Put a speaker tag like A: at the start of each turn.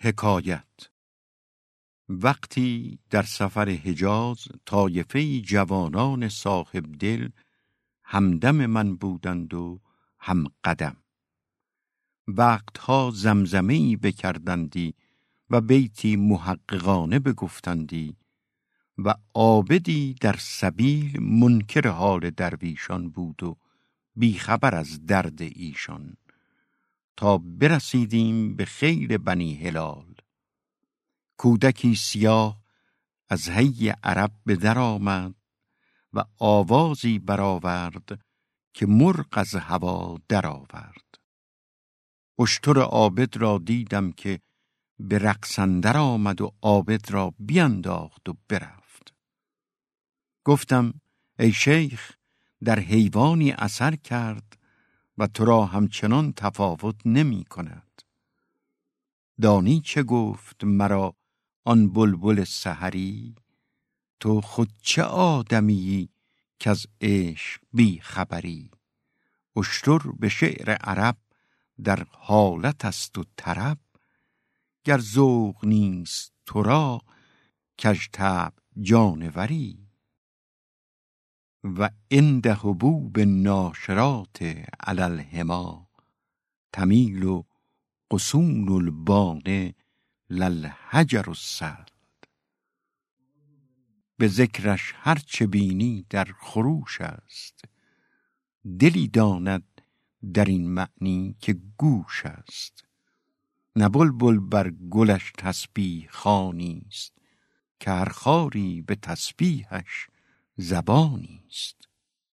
A: حکایت. وقتی در سفر حجاز طایفه جوانان صاحب دل همدم من بودند و هم قدم. وقتها زمزمه ای بکردندی و بیتی محققانه بگفتندی و عابدی در سبیل منکر حال درویشان بود و بیخبر از درد ایشان. تا برسیدیم به خیر بنی هلال. کودکی سیاه از هی عرب به در آمد و آوازی برآورد که مرغ از هوا درآورد اشتر عابد را دیدم که به رقصندر آمد و عابد را بینداخت و برفت. گفتم ای شیخ در حیوانی اثر کرد و تو را همچنان تفاوت نمی کند. دانی چه گفت مرا آن بلبل سحری؟ تو خود چه آدمی که از عشق بی خبری اشتر به شعر عرب در حالت است و طرب. گر ذوق نیست تو را کژطبع جانوری. و عند حبوب ناشرات علی الحما تمیل و غصون البانه للحجر السرد به ذکرش هر چه بینی در خروش است دلی داند در این معنی که گوش است. نه بلبل بر گلش تسبیح خوانی است که هر خاری به تسبیحش زبانی است.